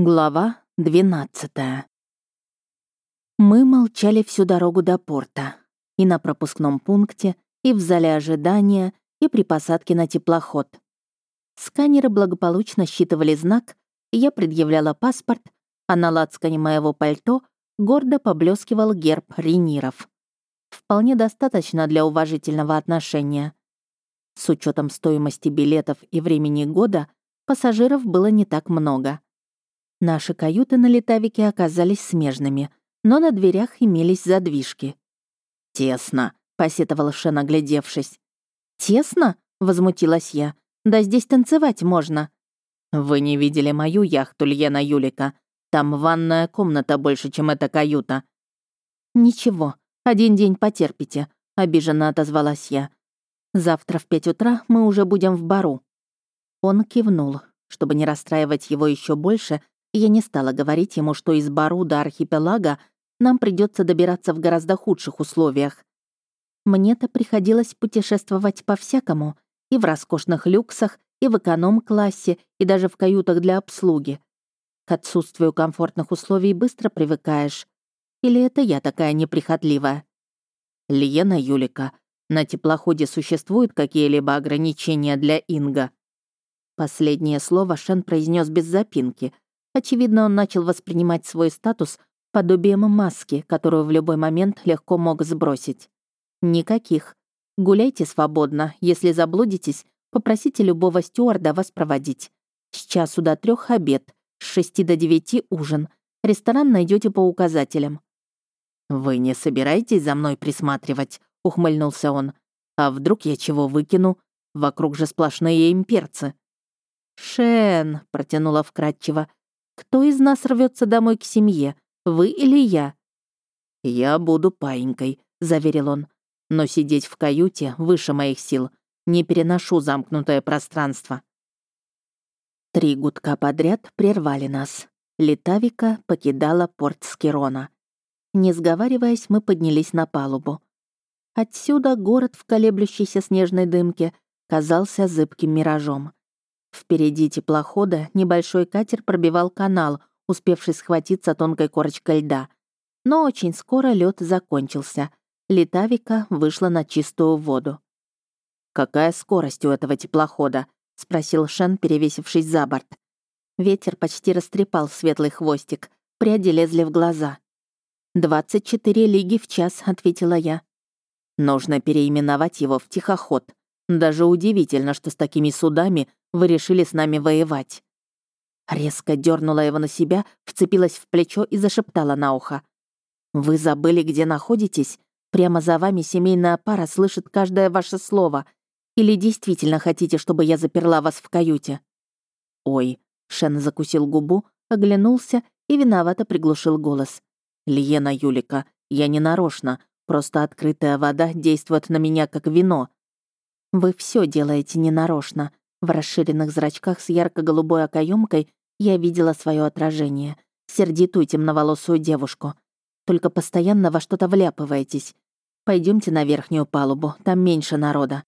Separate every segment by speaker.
Speaker 1: Глава 12 Мы молчали всю дорогу до порта. И на пропускном пункте, и в зале ожидания, и при посадке на теплоход. Сканеры благополучно считывали знак, я предъявляла паспорт, а на лацкане моего пальто гордо поблескивал герб Рениров. Вполне достаточно для уважительного отношения. С учетом стоимости билетов и времени года пассажиров было не так много — Наши каюты на летавике оказались смежными, но на дверях имелись задвижки. «Тесно», — посетовал Шен, оглядевшись. «Тесно?» — возмутилась я. «Да здесь танцевать можно». «Вы не видели мою яхту, Льена Юлика. Там ванная комната больше, чем эта каюта». «Ничего, один день потерпите», — обиженно отозвалась я. «Завтра в пять утра мы уже будем в бару». Он кивнул. Чтобы не расстраивать его еще больше, я не стала говорить ему, что из Бару до архипелага нам придется добираться в гораздо худших условиях. Мне-то приходилось путешествовать по-всякому, и в роскошных люксах, и в эконом-классе, и даже в каютах для обслуги. К отсутствию комфортных условий быстро привыкаешь. Или это я такая неприхотливая? Лиена Юлика, на теплоходе существуют какие-либо ограничения для Инга? Последнее слово Шен произнес без запинки — Очевидно, он начал воспринимать свой статус подобием маски, которую в любой момент легко мог сбросить. Никаких. Гуляйте свободно. Если заблудитесь, попросите любого стюарда вас проводить. С часу до трех обед, с шести до девяти ужин. Ресторан найдете по указателям. «Вы не собираетесь за мной присматривать?» — ухмыльнулся он. «А вдруг я чего выкину? Вокруг же сплошные имперцы». «Шен», — протянула вкратчиво, кто из нас рвется домой к семье, вы или я?» «Я буду паинькой», — заверил он. «Но сидеть в каюте выше моих сил. Не переношу замкнутое пространство». Три гудка подряд прервали нас. Летавика покидала порт Скирона. Не сговариваясь, мы поднялись на палубу. Отсюда город в колеблющейся снежной дымке казался зыбким миражом. Впереди теплохода небольшой катер пробивал канал, успевший схватиться тонкой корочкой льда. Но очень скоро лед закончился. Летавика вышла на чистую воду. «Какая скорость у этого теплохода?» — спросил Шен, перевесившись за борт. Ветер почти растрепал светлый хвостик, пряди лезли в глаза. «Двадцать четыре лиги в час», — ответила я. «Нужно переименовать его в тихоход. Даже удивительно, что с такими судами вы решили с нами воевать». Резко дернула его на себя, вцепилась в плечо и зашептала на ухо. «Вы забыли, где находитесь? Прямо за вами семейная пара слышит каждое ваше слово. Или действительно хотите, чтобы я заперла вас в каюте?» «Ой», — Шен закусил губу, оглянулся и виновато приглушил голос. «Лиена Юлика, я не нарочно, просто открытая вода действует на меня как вино». «Вы все делаете ненарочно», в расширенных зрачках с ярко-голубой окоемкой я видела свое отражение, сердитую темноволосую девушку. Только постоянно во что-то вляпываетесь. Пойдемте на верхнюю палубу, там меньше народа.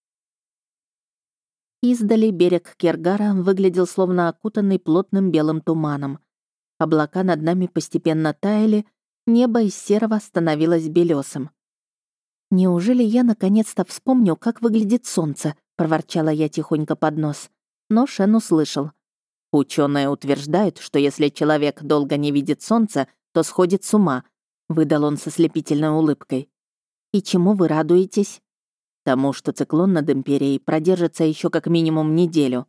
Speaker 1: Издали берег Кергара выглядел словно окутанный плотным белым туманом. Облака над нами постепенно таяли, небо из серого становилось белесым. Неужели я наконец-то вспомню, как выглядит солнце, проворчала я тихонько под нос. Но Шен услышал. Ученые утверждают, что если человек долго не видит солнца, то сходит с ума, выдал он со слепительной улыбкой. И чему вы радуетесь? Тому, что циклон над империей продержится еще как минимум неделю.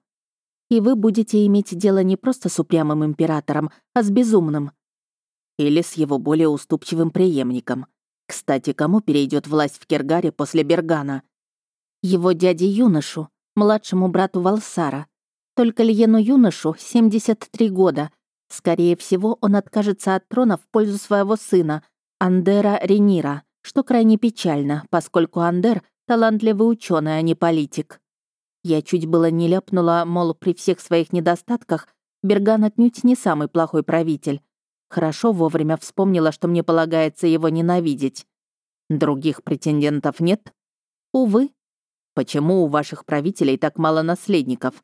Speaker 1: И вы будете иметь дело не просто с упрямым императором, а с безумным. Или с его более уступчивым преемником. Кстати, кому перейдет власть в Кергаре после Бергана? Его дяде юношу, младшему брату Валсара. Только Льену юношу 73 года. Скорее всего, он откажется от трона в пользу своего сына, Андера Ренира, что крайне печально, поскольку Андер — талантливый ученый, а не политик. Я чуть было не ляпнула, мол, при всех своих недостатках Берган отнюдь не самый плохой правитель. Хорошо вовремя вспомнила, что мне полагается его ненавидеть. Других претендентов нет? Увы, Почему у ваших правителей так мало наследников?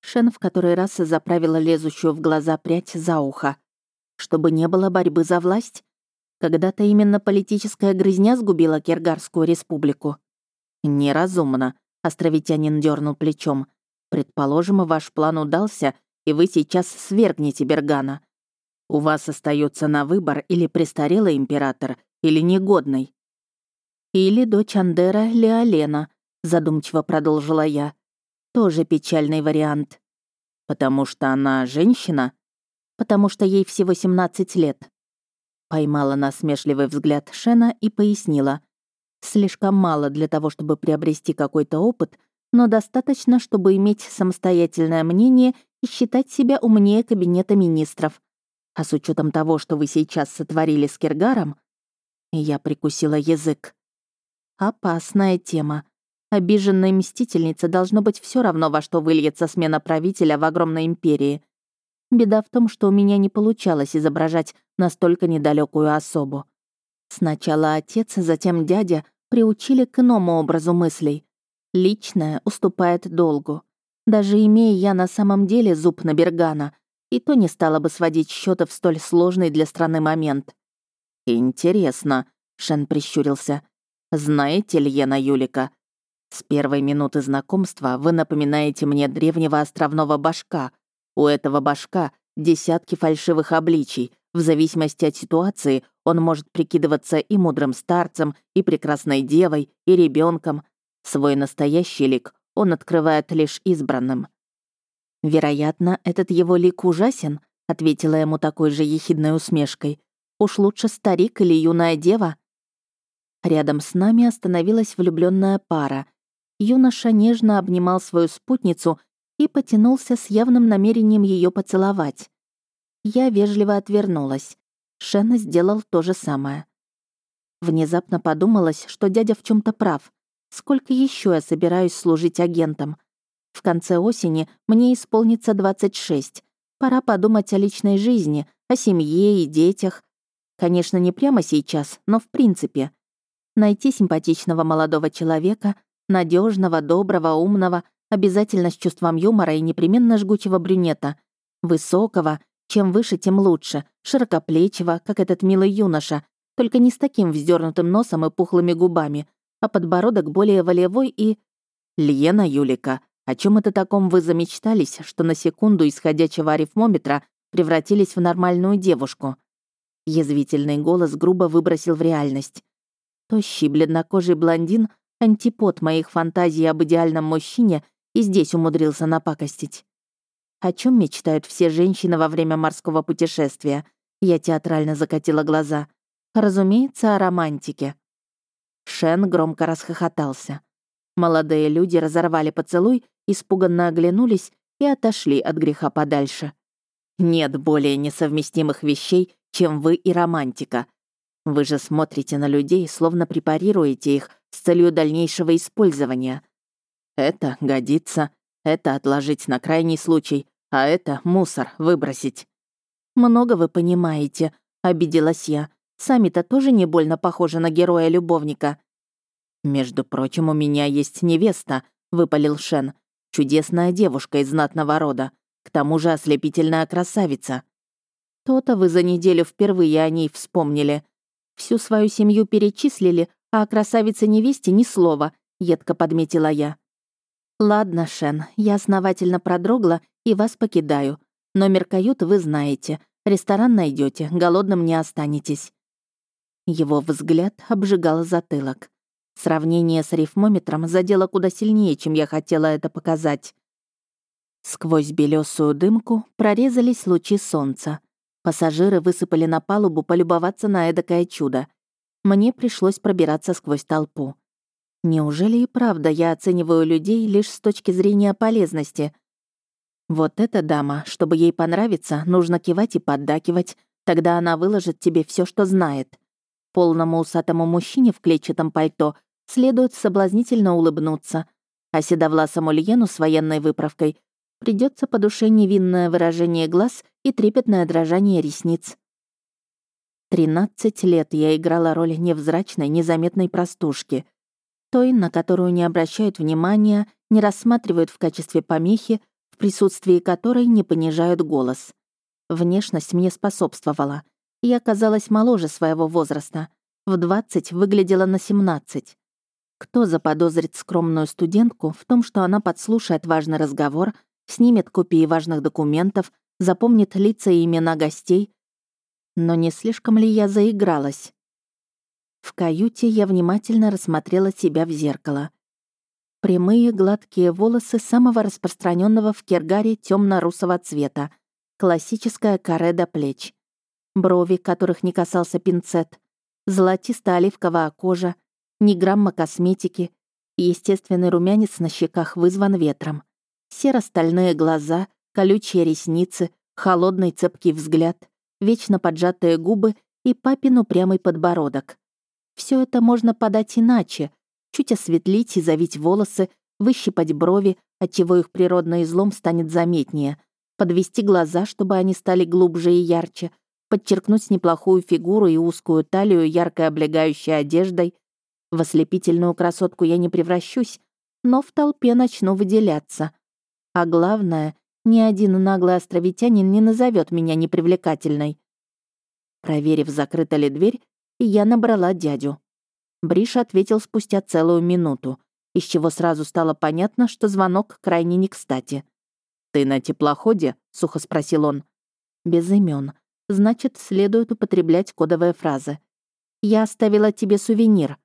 Speaker 1: Шен в который раз заправила лезущую в глаза прядь за ухо. Чтобы не было борьбы за власть? Когда-то именно политическая грызня сгубила Киргарскую республику. Неразумно, островитянин дернул плечом. Предположим, ваш план удался, и вы сейчас свергнете Бергана. У вас остается на выбор или престарелый император, или негодный. Или дочь Андера Леолена, задумчиво продолжила я. Тоже печальный вариант. Потому что она женщина? Потому что ей всего 17 лет. Поймала насмешливый взгляд Шена и пояснила. Слишком мало для того, чтобы приобрести какой-то опыт, но достаточно, чтобы иметь самостоятельное мнение и считать себя умнее кабинета министров. А с учетом того, что вы сейчас сотворили с Киргаром, я прикусила язык. Опасная тема. Обиженной мстительнице должно быть все равно, во что выльется смена правителя в огромной империи. Беда в том, что у меня не получалось изображать настолько недалекую особу. Сначала отец, затем дядя приучили к иному образу мыслей. Личное уступает долгу. Даже имея я на самом деле зуб на Бергана, и то не стала бы сводить счеты в столь сложный для страны момент. «Интересно», — Шен прищурился. «Знаете, Льена Юлика, с первой минуты знакомства вы напоминаете мне древнего островного башка. У этого башка десятки фальшивых обличий. В зависимости от ситуации он может прикидываться и мудрым старцем, и прекрасной девой, и ребенком. Свой настоящий лик он открывает лишь избранным. «Вероятно, этот его лик ужасен», — ответила ему такой же ехидной усмешкой. «Уж лучше старик или юная дева». Рядом с нами остановилась влюбленная пара. Юноша нежно обнимал свою спутницу и потянулся с явным намерением ее поцеловать. Я вежливо отвернулась. Шен сделал то же самое. Внезапно подумалось, что дядя в чем то прав. Сколько еще я собираюсь служить агентом? В конце осени мне исполнится 26. Пора подумать о личной жизни, о семье и детях. Конечно, не прямо сейчас, но в принципе. Найти симпатичного молодого человека, надежного, доброго, умного, обязательно с чувством юмора и непременно жгучего брюнета. Высокого, чем выше, тем лучше, широкоплечего, как этот милый юноша, только не с таким вздернутым носом и пухлыми губами, а подбородок более волевой и... Льена Юлика, о чем это таком вы замечтались, что на секунду из ходячего арифмометра превратились в нормальную девушку? Язвительный голос грубо выбросил в реальность. Тощий, бледнокожий блондин — антипод моих фантазий об идеальном мужчине и здесь умудрился напакостить. О чем мечтают все женщины во время морского путешествия? Я театрально закатила глаза. Разумеется, о романтике. Шен громко расхохотался. Молодые люди разорвали поцелуй, испуганно оглянулись и отошли от греха подальше. Нет более несовместимых вещей, чем вы и романтика. Вы же смотрите на людей, словно препарируете их с целью дальнейшего использования. Это годится, это отложить на крайний случай, а это мусор выбросить. Много вы понимаете, обиделась я. Сами-то тоже не больно похожи на героя-любовника. «Между прочим, у меня есть невеста», — выпалил Шен. «Чудесная девушка из знатного рода. К тому же ослепительная красавица». «То-то вы за неделю впервые о ней вспомнили. Всю свою семью перечислили, а о красавице-невесте ни слова», — едко подметила я. «Ладно, Шен, я основательно продрогла и вас покидаю. Номер кают вы знаете. Ресторан найдете, голодным не останетесь». Его взгляд обжигал затылок. Сравнение с рифмометром задело куда сильнее, чем я хотела это показать. Сквозь белесую дымку прорезались лучи солнца. Пассажиры высыпали на палубу полюбоваться на эдакое чудо. Мне пришлось пробираться сквозь толпу. Неужели и правда я оцениваю людей лишь с точки зрения полезности? Вот эта дама, чтобы ей понравиться, нужно кивать и поддакивать, тогда она выложит тебе все, что знает. Полному усатому мужчине в клетчатом пальто следует соблазнительно улыбнуться, а седовласому Льену с военной выправкой придется по душе невинное выражение глаз и трепетное дрожание ресниц. Тринадцать лет я играла роль невзрачной, незаметной простушки, той, на которую не обращают внимания, не рассматривают в качестве помехи, в присутствии которой не понижают голос. Внешность мне способствовала. Я казалась моложе своего возраста. В 20 выглядела на 17. Кто заподозрит скромную студентку в том, что она подслушает важный разговор, снимет копии важных документов, запомнит лица и имена гостей? Но не слишком ли я заигралась? В каюте я внимательно рассмотрела себя в зеркало. Прямые гладкие волосы самого распространенного в Кергаре темно-русого цвета, классическая каре до плеч, брови, которых не касался пинцет, золотисто-оливковая кожа, ни грамма косметики, естественный румянец на щеках вызван ветром, серо-стальные глаза, колючие ресницы, холодный цепкий взгляд, вечно поджатые губы и папин упрямый подбородок. Все это можно подать иначе, чуть осветлить и завить волосы, выщипать брови, отчего их природный излом станет заметнее, подвести глаза, чтобы они стали глубже и ярче, подчеркнуть неплохую фигуру и узкую талию яркой облегающей одеждой, в ослепительную красотку я не превращусь, но в толпе начну выделяться. А главное, ни один наглый островитянин не назовет меня непривлекательной. Проверив, закрыта ли дверь, я набрала дядю. Бриш ответил спустя целую минуту, из чего сразу стало понятно, что звонок крайне не кстати. «Ты на теплоходе?» — сухо спросил он. «Без имен. Значит, следует употреблять кодовые фразы. Я оставила тебе сувенир.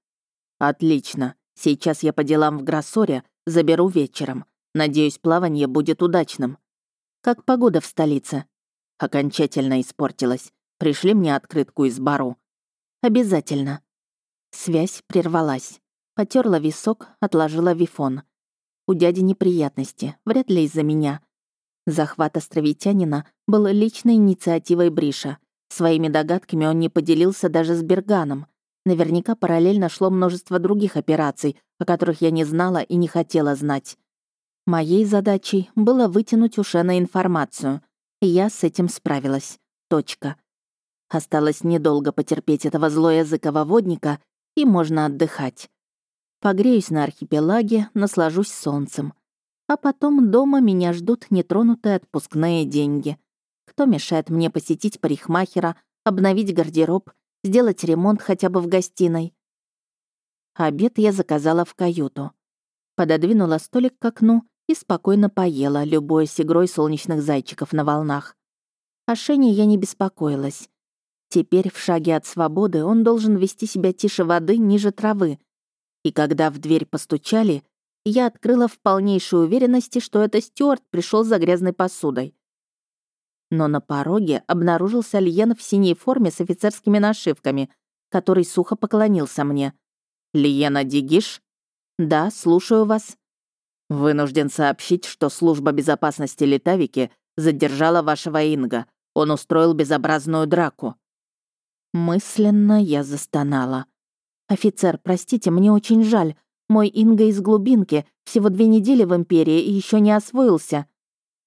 Speaker 1: «Отлично. Сейчас я по делам в Гроссоре, заберу вечером. Надеюсь, плавание будет удачным. Как погода в столице?» Окончательно испортилась. Пришли мне открытку из бару. «Обязательно». Связь прервалась. Потерла висок, отложила вифон. У дяди неприятности, вряд ли из-за меня. Захват островитянина был личной инициативой Бриша. Своими догадками он не поделился даже с Берганом. Наверняка параллельно шло множество других операций, о которых я не знала и не хотела знать. Моей задачей было вытянуть у Шена информацию. Я с этим справилась. Точка. Осталось недолго потерпеть этого злоязыкого водника, и можно отдыхать. Погреюсь на архипелаге, наслажусь солнцем. А потом дома меня ждут нетронутые отпускные деньги. Кто мешает мне посетить парикмахера, обновить гардероб сделать ремонт хотя бы в гостиной. Обед я заказала в каюту. Пододвинула столик к окну и спокойно поела, любуясь игрой солнечных зайчиков на волнах. О Шене я не беспокоилась. Теперь в шаге от свободы он должен вести себя тише воды, ниже травы. И когда в дверь постучали, я открыла в полнейшей уверенности, что это Стюарт пришел за грязной посудой но на пороге обнаружился Льен в синей форме с офицерскими нашивками, который сухо поклонился мне. «Лиена Дигиш?» «Да, слушаю вас». «Вынужден сообщить, что служба безопасности Литавики задержала вашего Инга. Он устроил безобразную драку». Мысленно я застонала. «Офицер, простите, мне очень жаль. Мой Инга из глубинки, всего две недели в Империи и еще не освоился.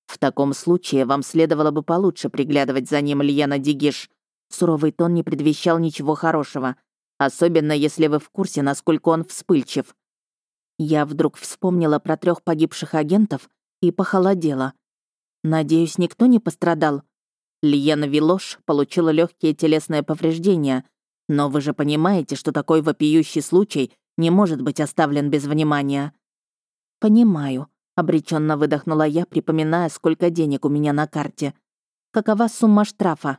Speaker 1: В таком случае вам следовало бы получше приглядывать за ним, Льена Дигиш. Суровый тон не предвещал ничего хорошего, особенно если вы в курсе, насколько он вспыльчив. Я вдруг вспомнила про трех погибших агентов и похолодела. Надеюсь, никто не пострадал. Лиена Вилош получила легкие телесные повреждения, но вы же понимаете, что такой вопиющий случай не может быть оставлен без внимания. Понимаю, Обреченно выдохнула я, припоминая, сколько денег у меня на карте. Какова сумма штрафа?